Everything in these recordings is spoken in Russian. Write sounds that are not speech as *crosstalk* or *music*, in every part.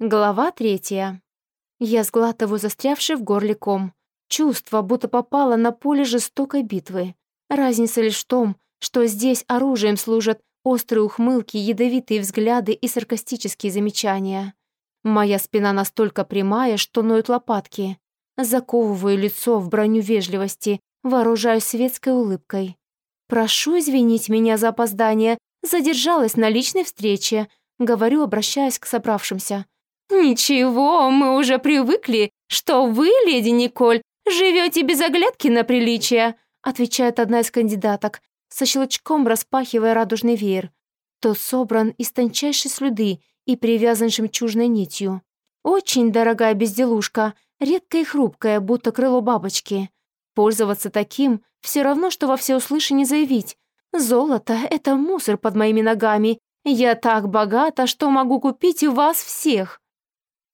Глава третья. Я сглатываю застрявший в горле ком. Чувство, будто попало на поле жестокой битвы. Разница лишь в том, что здесь оружием служат острые ухмылки, ядовитые взгляды и саркастические замечания. Моя спина настолько прямая, что ноют лопатки. Заковываю лицо в броню вежливости, вооружаюсь светской улыбкой. «Прошу извинить меня за опоздание, задержалась на личной встрече», говорю, обращаясь к собравшимся. «Ничего, мы уже привыкли, что вы, леди Николь, живете без оглядки на приличие», отвечает одна из кандидаток, со щелчком распахивая радужный веер. Тот собран из тончайшей слюды и привязан жемчужной нитью. Очень дорогая безделушка, редкая и хрупкая, будто крыло бабочки. Пользоваться таким все равно, что во всеуслышание заявить. «Золото — это мусор под моими ногами. Я так богата, что могу купить вас всех».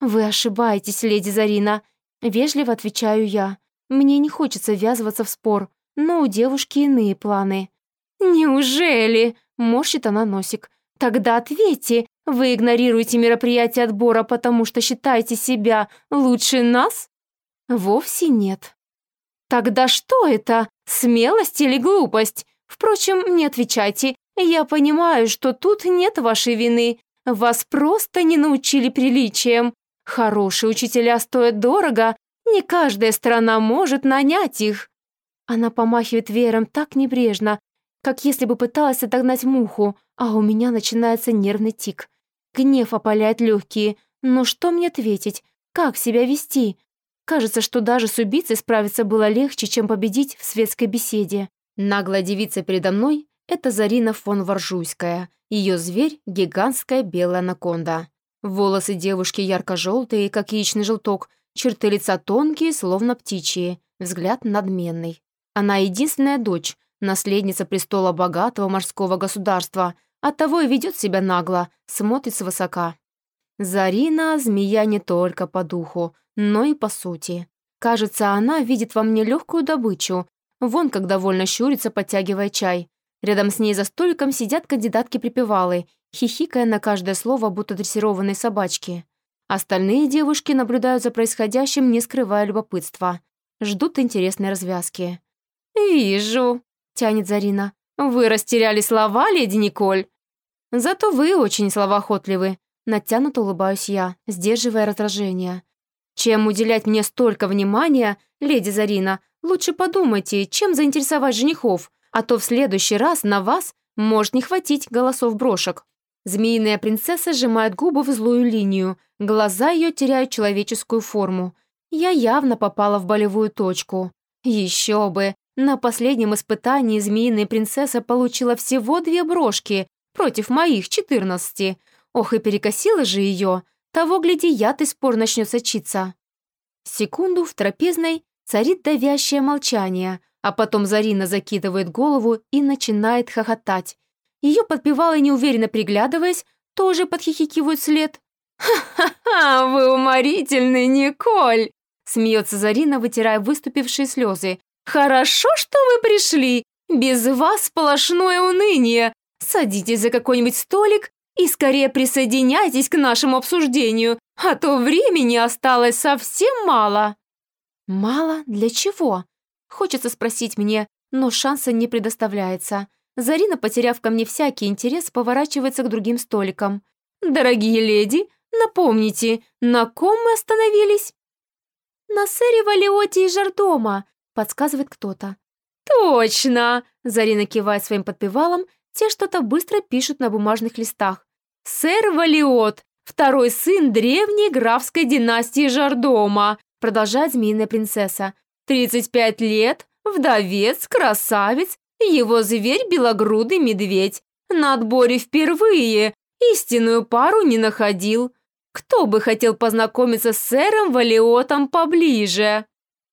«Вы ошибаетесь, леди Зарина», — вежливо отвечаю я. Мне не хочется ввязываться в спор, но у девушки иные планы. «Неужели?» — морщит она носик. «Тогда ответьте, вы игнорируете мероприятие отбора, потому что считаете себя лучше нас?» «Вовсе нет». «Тогда что это? Смелость или глупость? Впрочем, не отвечайте. Я понимаю, что тут нет вашей вины. Вас просто не научили приличиям. Хорошие учителя стоят дорого, не каждая страна может нанять их». Она помахивает веером так небрежно, как если бы пыталась отогнать муху, а у меня начинается нервный тик. Гнев опаляет легкие. Но что мне ответить? Как себя вести? Кажется, что даже с убийцей справиться было легче, чем победить в светской беседе. Наглая девица передо мной — это Зарина фон Варжуйская. Ее зверь — гигантская белая анаконда. Волосы девушки ярко-желтые, как яичный желток, черты лица тонкие, словно птичьи, взгляд надменный. Она единственная дочь, наследница престола богатого морского государства, оттого и ведет себя нагло, смотрит свысока. Зарина — змея не только по духу, но и по сути. Кажется, она видит во мне легкую добычу. Вон как довольно щурится, подтягивая чай. Рядом с ней за столиком сидят кандидатки-припевалы, хихикая на каждое слово, будто дрессированные собачки. Остальные девушки наблюдают за происходящим, не скрывая любопытства. Ждут интересной развязки. «Вижу», — тянет Зарина. «Вы растеряли слова, леди Николь?» «Зато вы очень словоохотливы», — натянуто улыбаюсь я, сдерживая раздражение. «Чем уделять мне столько внимания, леди Зарина, лучше подумайте, чем заинтересовать женихов, а то в следующий раз на вас может не хватить голосов брошек». Змеиная принцесса сжимает губы в злую линию, глаза ее теряют человеческую форму. Я явно попала в болевую точку. Еще бы, на последнем испытании змеиная принцесса получила всего две брошки против моих четырнадцати. Ох, и перекосила же ее. Того, гляди, яд и спор начнет сочиться. Секунду в трапезной царит давящее молчание, а потом Зарина закидывает голову и начинает хохотать. Ее подпевала, неуверенно приглядываясь, тоже подхихикивают след. «Ха-ха-ха, вы уморительный, Николь!» Смеется Зарина, вытирая выступившие слезы. «Хорошо, что вы пришли. Без вас сплошное уныние. Садитесь за какой-нибудь столик и скорее присоединяйтесь к нашему обсуждению, а то времени осталось совсем мало». «Мало? Для чего?» Хочется спросить мне, но шанса не предоставляется. Зарина, потеряв ко мне всякий интерес, поворачивается к другим столикам. «Дорогие леди, напомните, на ком мы остановились?» «На сэре Валиоте и Жардома», подсказывает кто-то. «Точно!» – Зарина кивает своим подпевалам, те что-то быстро пишут на бумажных листах. «Сэр Валиот, второй сын древней графской династии Жардома», продолжает змеиная принцесса. «35 лет, вдовец, красавец, его зверь белогрудый медведь. На отборе впервые, истинную пару не находил. Кто бы хотел познакомиться с сэром Валиотом поближе?»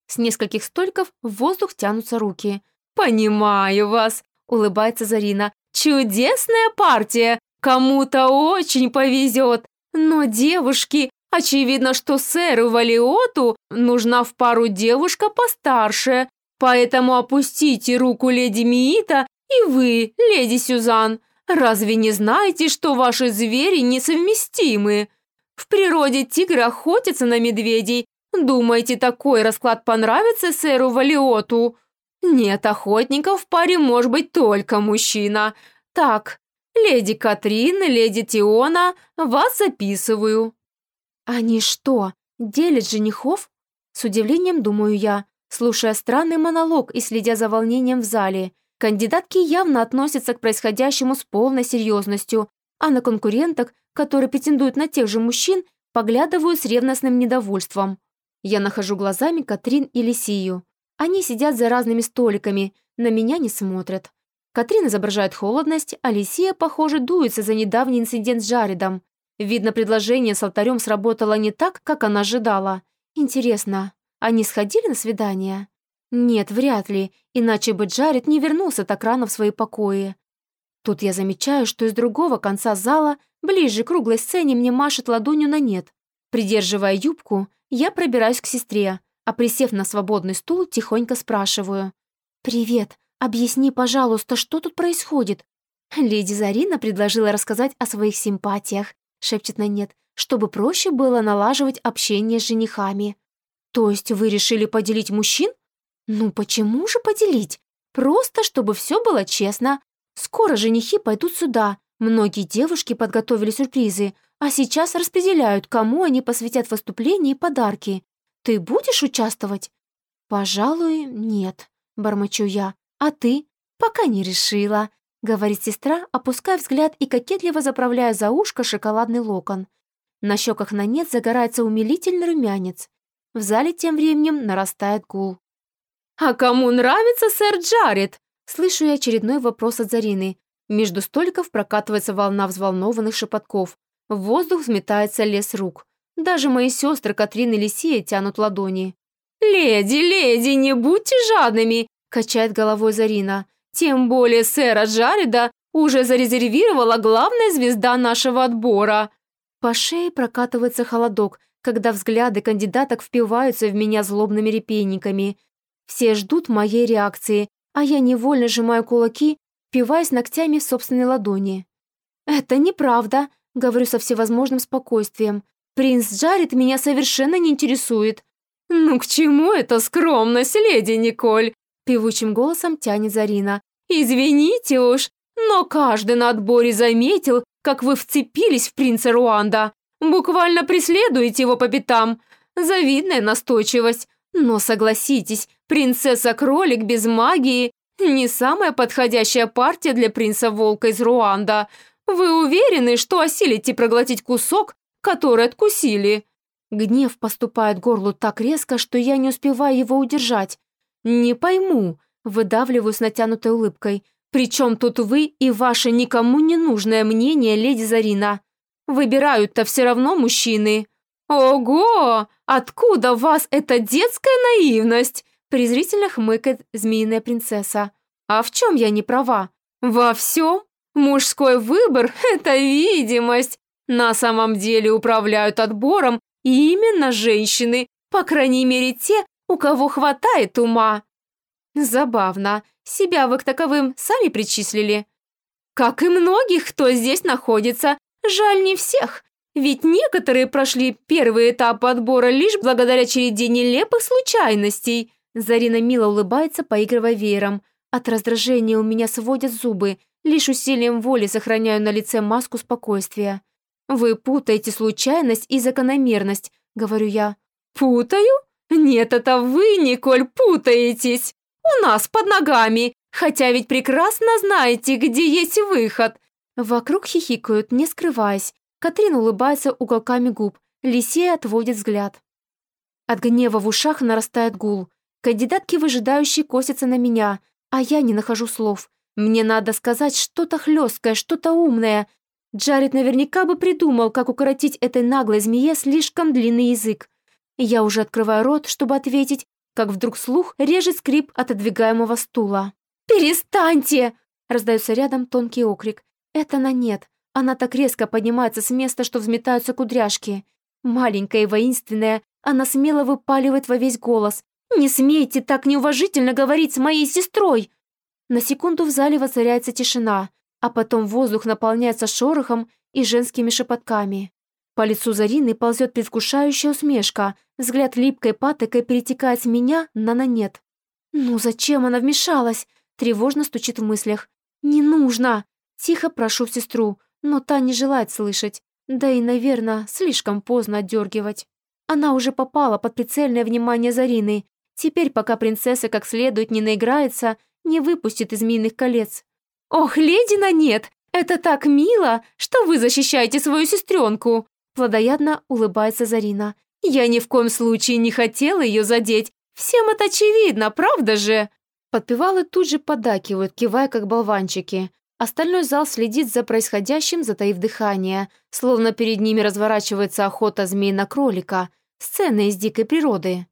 С нескольких столиков в воздух тянутся руки. «Понимаю вас», — улыбается Зарина. «Чудесная партия! Кому-то очень повезет! Но, девушки, очевидно, что сэру Валиоту нужна в пару девушка постарше, поэтому опустите руку леди Миита и вы, леди Сюзан. Разве не знаете, что ваши звери несовместимы? В природе тигры охотятся на медведей. Думаете, такой расклад понравится сэру Валиоту? Нет, охотников в паре может быть только мужчина. Так, леди Катрин, леди Тиона, вас записываю». «Они что, делят женихов?» С удивлением думаю я, слушая странный монолог и следя за волнением в зале. Кандидатки явно относятся к происходящему с полной серьезностью, а на конкуренток, которые претендуют на тех же мужчин, поглядывают с ревностным недовольством. Я нахожу глазами Катрин и Лисию. Они сидят за разными столиками, на меня не смотрят. Катрин изображает холодность, а Лисия, похоже, дуется за недавний инцидент с Жаридом. Видно, предложение с алтарем сработало не так, как она ожидала. Интересно, они сходили на свидание? Нет, вряд ли, иначе бы Джаред не вернулся так рано в свои покои. Тут я замечаю, что из другого конца зала, ближе к круглой сцене, мне машет ладонью на нет. Придерживая юбку, я пробираюсь к сестре, а присев на свободный стул, тихонько спрашиваю. «Привет, объясни, пожалуйста, что тут происходит?» Леди Зарина предложила рассказать о своих симпатиях, шепчет на нет, чтобы проще было налаживать общение с женихами. «То есть вы решили поделить мужчин?» Ну почему же поделить? Просто, чтобы все было честно. Скоро женихи пойдут сюда. Многие девушки подготовили сюрпризы, а сейчас распределяют, кому они посвятят выступление и подарки. Ты будешь участвовать? Пожалуй, нет, бормочу я. А ты? Пока не решила, говорит сестра, опуская взгляд и кокетливо заправляя за ушко шоколадный локон. На щеках на нет загорается умилительный румянец. В зале тем временем нарастает гул. «А кому нравится сэр Джаред?» Слышу я очередной вопрос от Зарины. Между столиков прокатывается волна взволнованных шепотков. В воздух взметается лес рук. Даже мои сестры Катрин и Лисия тянут ладони. «Леди, леди, не будьте жадными!» – качает головой Зарина. «Тем более сэра Джареда уже зарезервировала главная звезда нашего отбора». По шее прокатывается холодок, когда взгляды кандидаток впиваются в меня злобными репейниками. Все ждут моей реакции, а я невольно сжимаю кулаки, впиваясь ногтями в собственной ладони. «Это неправда», — говорю со всевозможным спокойствием. «Принц Джаред меня совершенно не интересует». «Ну к чему эта скромность, леди Николь?» Певучим голосом тянет Зарина. «Извините уж, но каждый на отборе заметил, как вы вцепились в принца Руанда. Буквально преследуете его по пятам. Завидная настойчивость. Но согласитесь, принцесса-кролик без магии – не самая подходящая партия для принца-волка из Руанда. Вы уверены, что осилите проглотить кусок, который откусили?» Гнев поступает горлу так резко, что я не успеваю его удержать. «Не пойму», – выдавливаю с натянутой улыбкой. «Причем тут вы и ваше никому не нужное мнение, леди Зарина? Выбирают-то все равно мужчины». «Ого! Откуда у вас эта детская наивность?» презрительно хмыкает змеиная принцесса. «А в чем я не права?» «Во всем? Мужской выбор – это видимость. На самом деле управляют отбором именно женщины, по крайней мере те, у кого хватает ума». «Забавно. Себя вы к таковым сами причислили?» «Как и многих, кто здесь находится. Жаль не всех. Ведь некоторые прошли первый этап отбора лишь благодаря череде нелепых случайностей. Зарина мило улыбается, поигрывая веером. От раздражения у меня сводят зубы. Лишь усилием воли сохраняю на лице маску спокойствия. «Вы путаете случайность и закономерность», — говорю я. «Путаю? Нет, это вы, Николь, путаетесь. У нас под ногами, хотя ведь прекрасно знаете, где есть выход». Вокруг хихикают, не скрываясь. Катрин улыбается уголками губ, Лисея отводит взгляд. От гнева в ушах нарастает гул. Кандидатки выжидающие косятся на меня, а я не нахожу слов. Мне надо сказать что-то хлесткое, что-то умное. Джаред наверняка бы придумал, как укоротить этой наглой змее слишком длинный язык. Я уже открываю рот, чтобы ответить, как вдруг слух режет скрип отодвигаемого стула. «Перестаньте!» — раздается рядом тонкий окрик. Это на нет. Она так резко поднимается с места, что взметаются кудряшки. Маленькая и воинственная, она смело выпаливает во весь голос. «Не смейте так неуважительно говорить с моей сестрой!» На секунду в зале воцаряется тишина, а потом воздух наполняется шорохом и женскими шепотками. По лицу Зарины ползет предвкушающая усмешка. Взгляд липкой патокой перетекает с меня на Нанет. «Ну зачем она вмешалась?» Тревожно стучит в мыслях. «Не нужно!» Тихо прошу сестру, но та не желает слышать. Да и, наверное, слишком поздно отдергивать. Она уже попала под прицельное внимание Зарины. Теперь, пока принцесса как следует не наиграется, не выпустит из мийных колец. «Ох, леди на нет! Это так мило, что вы защищаете свою сестренку!» Плодоядно улыбается Зарина. «Я ни в коем случае не хотела ее задеть. Всем это очевидно, правда же?» Подпевалы тут же подакивают, кивая как болванчики. Остальной зал следит за происходящим, затаив дыхание, словно перед ними разворачивается охота змей на кролика, сцена из дикой природы.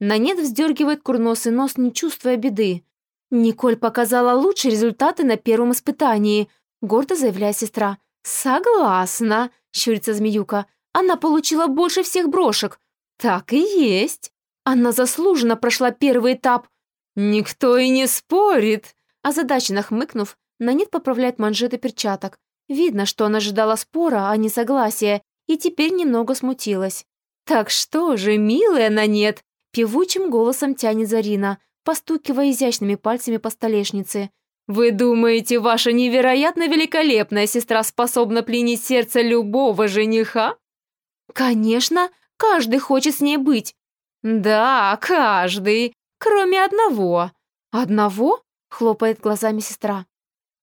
На нет вздергивает курносый нос, не чувствуя беды. «Николь показала лучшие результаты на первом испытании», гордо заявляет сестра. «Согласна», — щурится змеюка. «Она получила больше всех брошек». «Так и есть». Она заслуженно прошла первый этап. «Никто и не спорит», озадаченно хмыкнув, Нанит поправляет манжеты перчаток. Видно, что она ожидала спора, а не согласия, и теперь немного смутилась. «Так что же, милая Нанет!» Певучим голосом тянет Зарина, постукивая изящными пальцами по столешнице. «Вы думаете, ваша невероятно великолепная сестра способна пленить сердце любого жениха?» «Конечно, каждый хочет с ней быть». «Да, каждый, кроме одного». «Одного?» — хлопает глазами сестра.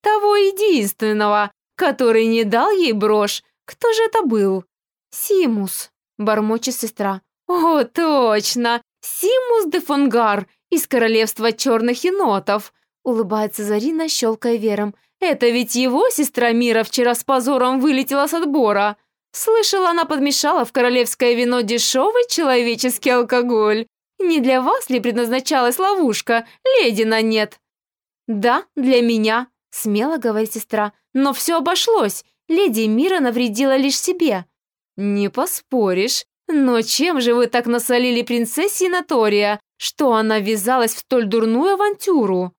Того единственного, который не дал ей брошь. Кто же это был? Симус, бормочет сестра. О, точно! Симус де Фонгар из королевства черных енотов. Улыбается Зарина, щелкая вером. Это ведь его сестра Мира вчера с позором вылетела с отбора. Слышала, она подмешала в королевское вино дешевый человеческий алкоголь. Не для вас ли предназначалась ловушка, леди на нет? Да, для меня, Смело говорит сестра. Но все обошлось. Леди Мира навредила лишь себе. Не поспоришь. Но чем же вы так насолили принцессе Натория, что она ввязалась в столь дурную авантюру?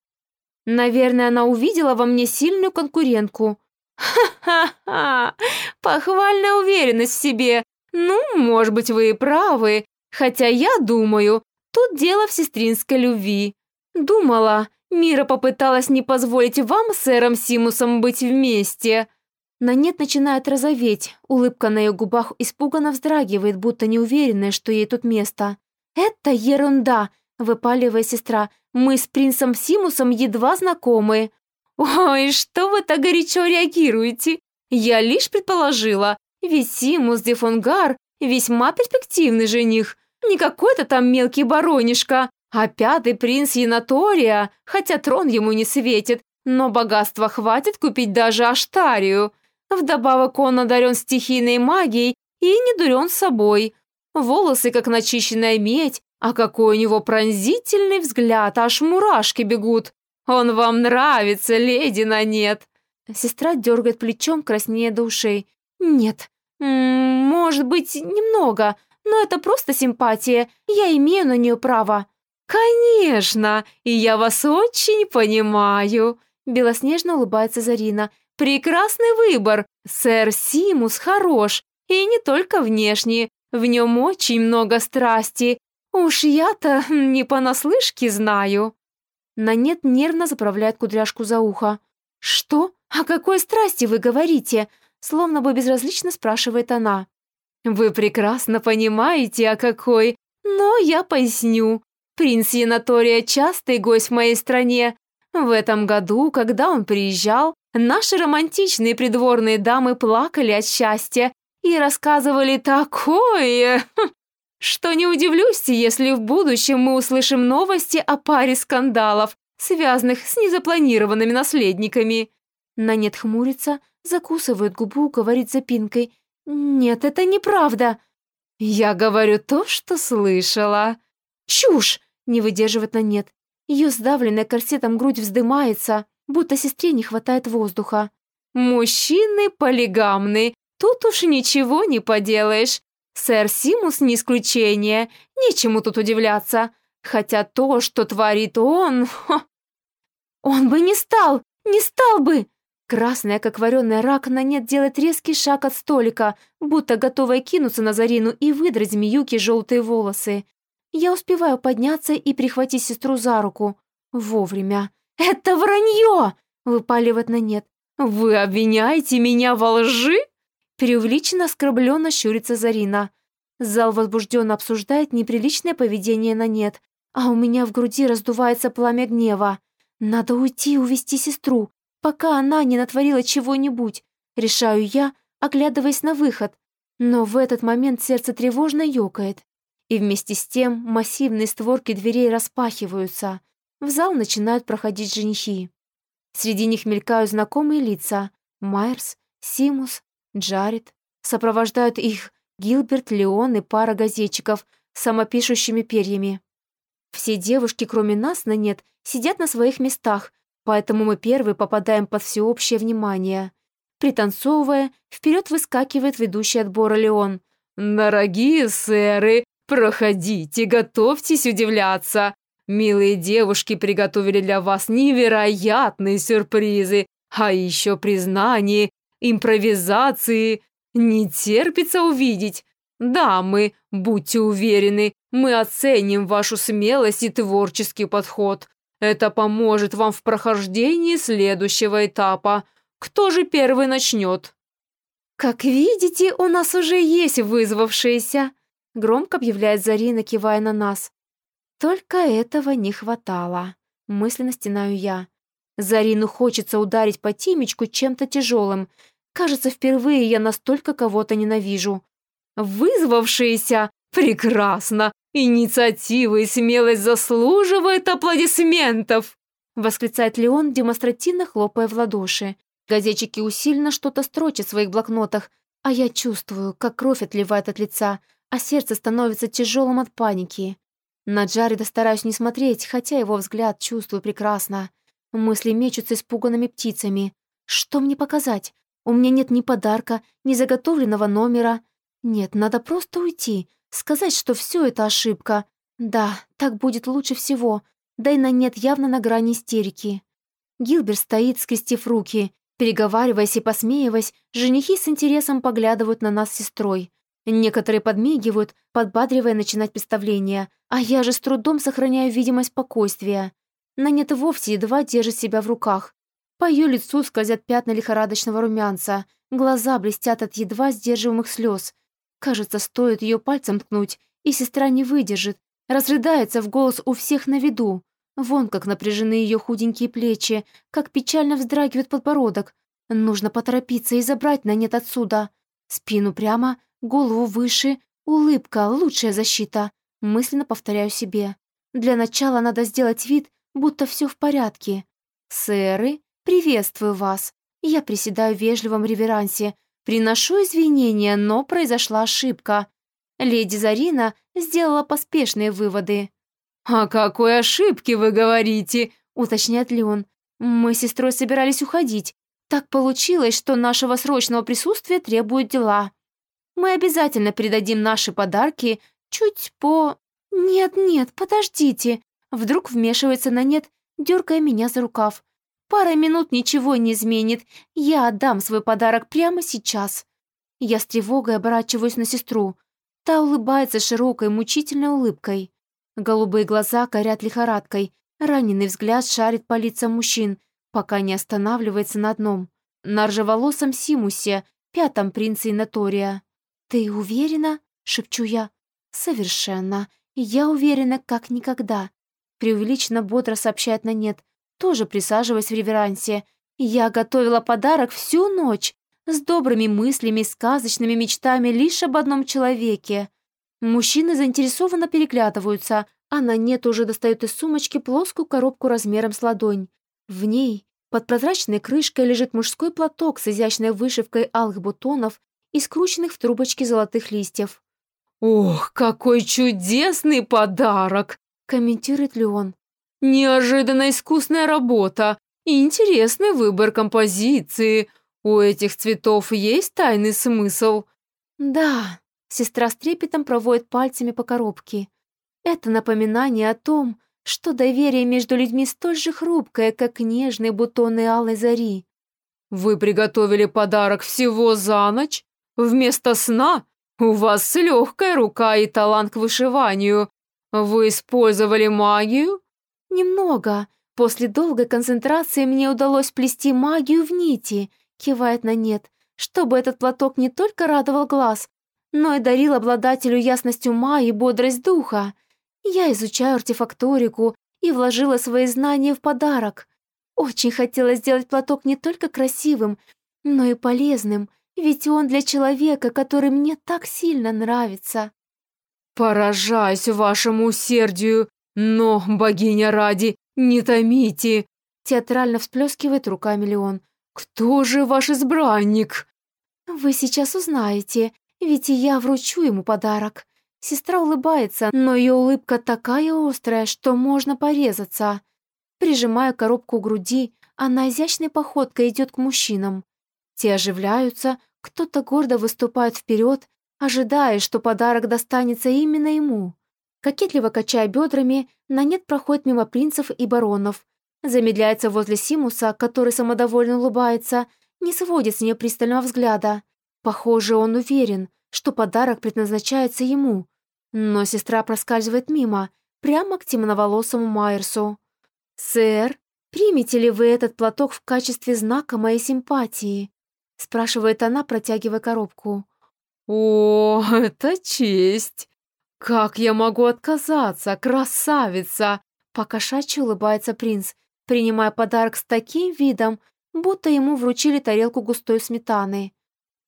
Наверное, она увидела во мне сильную конкурентку. Ха-ха-ха! Похвальная уверенность в себе. Ну, может быть, вы и правы. Хотя я думаю, тут дело в сестринской любви. Думала, Мира попыталась не позволить вам сэром Симусом быть вместе. На нет начинает розоветь, улыбка на ее губах испуганно вздрагивает, будто неуверенная, что ей тут место. «Это ерунда!» — выпаливая сестра. «Мы с принцем Симусом едва знакомы». «Ой, что вы так горячо реагируете? Я лишь предположила, ведь Симус де Фонгар весьма перспективный жених, не какой-то там мелкий баронишка, а пятый принц Янатория, хотя трон ему не светит, но богатства хватит купить даже Аштарию. Вдобавок он одарен стихийной магией и не дурен собой. Волосы, как начищенная медь, а какой у него пронзительный взгляд, аж мурашки бегут. Он вам нравится, леди на нет. Сестра дергает плечом, краснея до ушей. Нет, М -м, может быть, немного, но это просто симпатия, я имею на нее право. «Конечно, и я вас очень понимаю», — белоснежно улыбается Зарина. «Прекрасный выбор. Сэр Симус хорош, и не только внешне. В нем очень много страсти. Уж я-то не понаслышке знаю». Нанет нервно заправляет кудряшку за ухо. «Что? О какой страсти вы говорите?» Словно бы безразлично спрашивает она. «Вы прекрасно понимаете, о какой, но я поясню. Принц Янатория частый гость в моей стране. В этом году, когда он приезжал, наши романтичные придворные дамы плакали от счастья и рассказывали такое, *laughs* что не удивлюсь, если в будущем мы услышим новости о паре скандалов, связанных с незапланированными наследниками. Нанет хмурится, закусывает губу, говорит запинкой. «Нет, это неправда». «Я говорю то, что слышала», «Чушь!» — не выдерживает на нет. Ее сдавленная корсетом грудь вздымается, будто сестре не хватает воздуха. «Мужчины полигамны, тут уж ничего не поделаешь. Сэр Симус не исключение, нечему тут удивляться. Хотя то, что творит он... *laughs* Хо... Он бы не стал, не стал бы!» Красная, как вареная на нет делает резкий шаг от столика, будто готовая кинуться на Зарину и выдрать змеюки желтые волосы. Я успеваю подняться и прихватить сестру за руку. Вовремя. «Это вранье!» — выпаливает на нет. «Вы обвиняете меня во лжи?» Преувеличенно оскорбленно щурится Зарина. Зал возбужденно обсуждает неприличное поведение на нет, а у меня в груди раздувается пламя гнева. Надо уйти и увести сестру, пока она не натворила чего-нибудь, решаю я, оглядываясь на выход. Но в этот момент сердце тревожно ёкает. И вместе с тем массивные створки дверей распахиваются. В зал начинают проходить женихи. Среди них мелькают знакомые лица. Майерс, Симус, Джаред. Сопровождают их Гилберт, Леон и пара газетчиков с самопишущими перьями. Все девушки, кроме нас, на нет, сидят на своих местах, поэтому мы первые попадаем под всеобщее внимание. Пританцовывая, вперед выскакивает ведущий отбора Леон. «Дорогие сэры, проходите, готовьтесь удивляться. Милые девушки приготовили для вас невероятные сюрпризы, а еще признание, импровизации. Не терпится увидеть. Дамы, будьте уверены, мы оценим вашу смелость и творческий подход. Это поможет вам в прохождении следующего этапа. Кто же первый начнет? «Как видите, у нас уже есть вызвавшиеся», — громко объявляет Зарина, кивая на нас. Только этого не хватало. Мысленно стенаю я. Зарину хочется ударить по Тимечку чем-то тяжелым. Кажется, впервые я настолько кого-то ненавижу. Вызвавшиеся? Прекрасно! Инициатива и смелость заслуживают аплодисментов! Восклицает Леон, демонстративно хлопая в ладоши. Газетчики усиленно что-то строчат в своих блокнотах, а я чувствую, как кровь отливает от лица, а сердце становится тяжелым от паники. На Джареда стараюсь не смотреть, хотя его взгляд чувствую прекрасно. Мысли мечутся испуганными птицами. Что мне показать? У меня нет ни подарка, ни заготовленного номера. Нет, надо просто уйти, сказать, что все это ошибка. Да, так будет лучше всего. Да и на нет явно на грани истерики. Гилбер стоит, скрестив руки. Переговариваясь и посмеиваясь, женихи с интересом поглядывают на нас с сестрой. Некоторые подмигивают, подбадривая начинать представление, а я же с трудом сохраняю видимость спокойствия. Нанет вовсе едва держит себя в руках. По ее лицу скользят пятна лихорадочного румянца, глаза блестят от едва сдерживаемых слез. Кажется, стоит ее пальцем ткнуть, и сестра не выдержит, разрыдается в голос у всех на виду. Вон как напряжены ее худенькие плечи, как печально вздрагивает подбородок. Нужно поторопиться и забрать на нет отсюда. Спину прямо, Голову выше, улыбка — лучшая защита. Мысленно повторяю себе. Для начала надо сделать вид, будто все в порядке. Сэры, приветствую вас. Я приседаю в вежливом реверансе. Приношу извинения, но произошла ошибка. Леди Зарина сделала поспешные выводы. «О какой ошибке вы говорите?» — уточняет Леон. «Мы с сестрой собирались уходить. Так получилось, что нашего срочного присутствия требуют дела. Мы обязательно передадим наши подарки чуть по... Нет-нет, подождите. Вдруг вмешивается на нет, дергая меня за рукав. Пара минут ничего не изменит. Я отдам свой подарок прямо сейчас. Я с тревогой оборачиваюсь на сестру. Та улыбается широкой, мучительной улыбкой. Голубые глаза горят лихорадкой. Раненый взгляд шарит по лицам мужчин, пока не останавливается на одном. На ржеволосом Симусе, пятом принце Инатория. «Ты уверена?» — шепчу я. «Совершенно. Я уверена, как никогда». Преувеличенно бодро сообщает на нет, тоже присаживаясь в реверансе. «Я готовила подарок всю ночь, с добрыми мыслями, сказочными мечтами лишь об одном человеке». Мужчины заинтересованно переглядываются, а на нет уже достает из сумочки плоскую коробку размером с ладонь. В ней под прозрачной крышкой лежит мужской платок с изящной вышивкой алых бутонов и скрученных в трубочки золотых листьев. «Ох, какой чудесный подарок!» – комментирует Леон. «Неожиданно искусная работа и интересный выбор композиции. У этих цветов есть тайный смысл?» «Да», – сестра с трепетом проводит пальцами по коробке. «Это напоминание о том, что доверие между людьми столь же хрупкое, как нежные бутоны алой зари. Вы приготовили подарок всего за ночь? Вместо сна? У вас легкая рука и талант к вышиванию. Вы использовали магию? Немного. После долгой концентрации мне удалось плести магию в нити, кивает на нет, чтобы этот платок не только радовал глаз, но и дарил обладателю ясность ума и бодрость духа. Я изучаю артефакторику и вложила свои знания в подарок. Очень хотела сделать платок не только красивым, но и полезным, ведь он для человека, который мне так сильно нравится. «Поражаюсь вашему усердию, но, богиня ради, не томите!» Театрально всплескивает руками Леон. «Кто же ваш избранник?» «Вы сейчас узнаете, ведь и я вручу ему подарок». Сестра улыбается, но ее улыбка такая острая, что можно порезаться. Прижимая коробку к груди, она изящной походкой идет к мужчинам. Те оживляются, кто-то гордо выступает вперед, ожидая, что подарок достанется именно ему. Кокетливо качая бедрами, на нет проходит мимо принцев и баронов. Замедляется возле Симуса, который самодовольно улыбается, не сводит с нее пристального взгляда. Похоже, он уверен, что подарок предназначается ему. Но сестра проскальзывает мимо, прямо к темноволосому Майерсу. «Сэр, примете ли вы этот платок в качестве знака моей симпатии?» спрашивает она, протягивая коробку. «О, *laughs* это честь! Как я могу отказаться, красавица!» Покошачьи улыбается принц, принимая подарок с таким видом, будто ему вручили тарелку густой сметаны.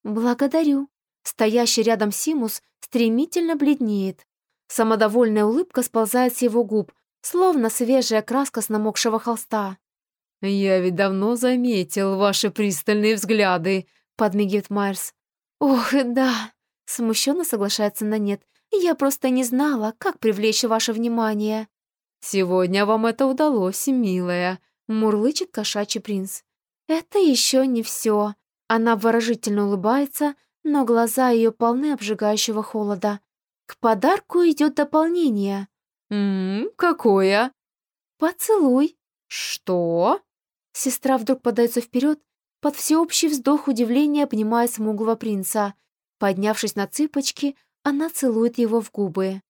«Благодарю». Стоящий рядом Симус стремительно бледнеет. Самодовольная улыбка сползает с его губ, словно свежая краска с намокшего холста. «Я ведь давно заметил ваши пристальные взгляды», — подмигивает Майерс. «Ох, да», — смущенно соглашается на нет. «Я просто не знала, как привлечь ваше внимание». «Сегодня вам это удалось, милая», — мурлычет кошачий принц. «Это еще не все». Она выражительно улыбается, но глаза ее полны обжигающего холода. К подарку идет дополнение. «Ммм, какое?» «Поцелуй». «Что?» Сестра вдруг подается вперед, под всеобщий вздох удивления обнимая смуглого принца. Поднявшись на цыпочки, она целует его в губы.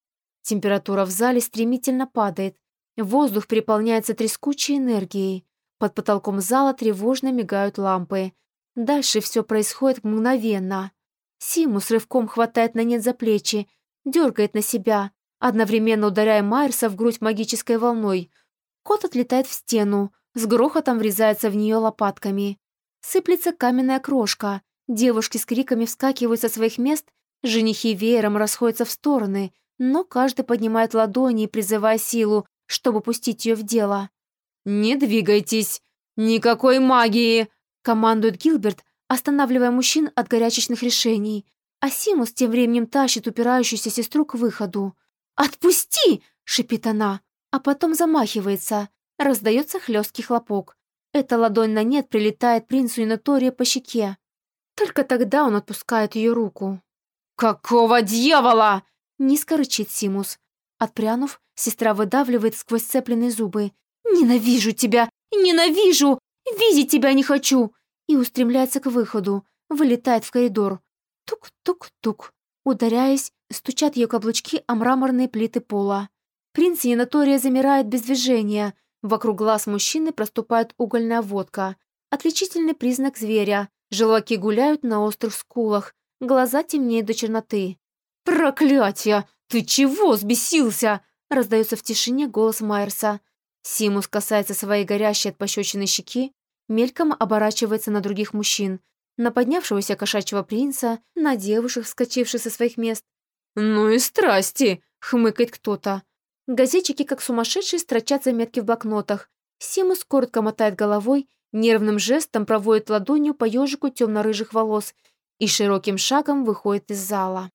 Температура в зале стремительно падает. Воздух переполняется трескучей энергией. Под потолком зала тревожно мигают лампы. Дальше все происходит мгновенно. Симу с рывком хватает на нет за плечи, дергает на себя, одновременно ударяя Майерса в грудь магической волной. Кот отлетает в стену, с грохотом врезается в нее лопатками. Сыплется каменная крошка. Девушки с криками вскакивают со своих мест, женихи веером расходятся в стороны, но каждый поднимает ладони, призывая силу, чтобы пустить ее в дело. «Не двигайтесь! Никакой магии!» — командует Гилберт, останавливая мужчин от горячечных решений. А Симус тем временем тащит упирающуюся сестру к выходу. «Отпусти!» — шипит она, а потом замахивается. Раздается хлесткий хлопок. Эта ладонь на нет прилетает принцу Инатория по щеке. Только тогда он отпускает ее руку. «Какого дьявола?» — низко рычит Симус. Отпрянув, сестра выдавливает сквозь сцепленные зубы. «Ненавижу тебя! Ненавижу! Видеть тебя не хочу!» И устремляется к выходу, вылетает в коридор. Тук-тук-тук. Ударяясь, стучат ее каблучки о мраморные плиты пола. Принц Янатория замирает без движения, Вокруг глаз мужчины проступает угольная водка. Отличительный признак зверя. Желваки гуляют на острых скулах. Глаза темнеют до черноты. «Проклятие! Ты чего взбесился?» Раздается в тишине голос Майерса. Симус касается своей горящей от пощечины щеки, мельком оборачивается на других мужчин, на поднявшегося кошачьего принца, на девушек, вскочивших со своих мест. «Ну и страсти!» — хмыкает кто-то. Газетчики, как сумасшедшие, строчат заметки в блокнотах. Симус коротко мотает головой, нервным жестом проводит ладонью по ежику темно-рыжих волос и широким шагом выходит из зала.